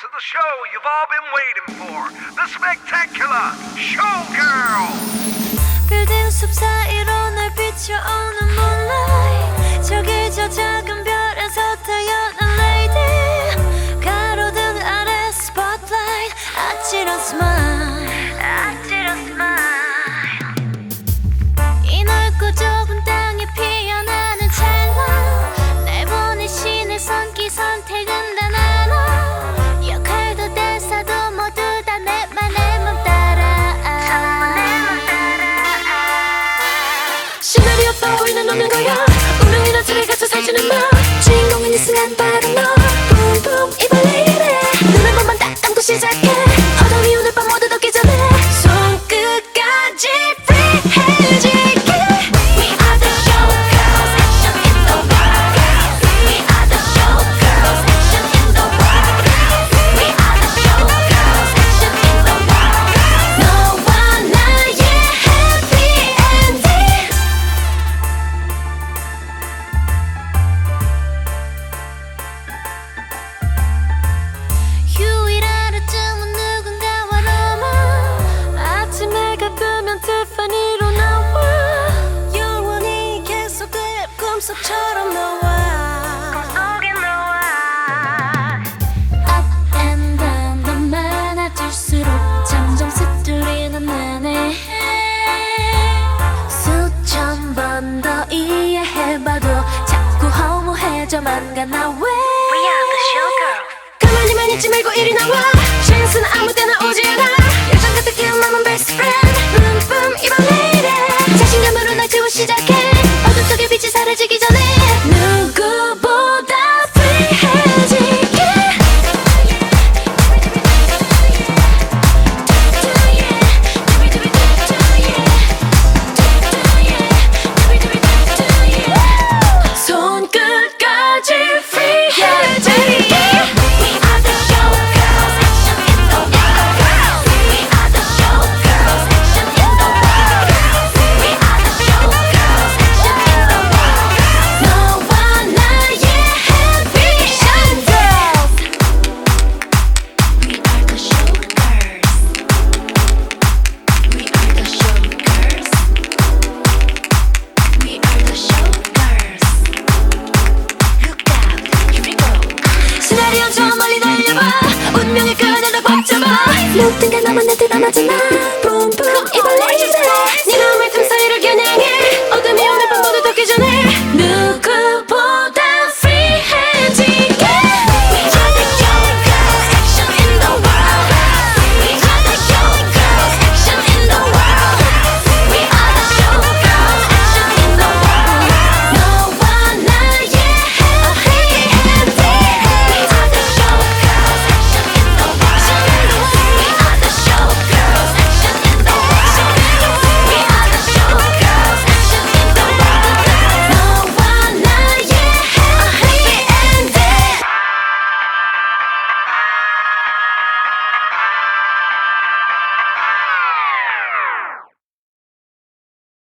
to the show you've all been waiting for. The spectacular Showgirl. 빌딩 없는 거야. 운명이란 틀에 가서 살지는 마 해가 뜨면 티파니로 나와. 영원히 계속될 꿈속처럼 너와. 꿈속에 너와. Up and down 더 많아질수록 점점 스트리는 내내 수천 번 더 이해해봐도 자꾸 허무해져만 가나 왜 We are the showgirl. 가만히만 있지 말고 이리 나와. 찬스는 아무 때나 오 胸手玉じゃないブンブン言われ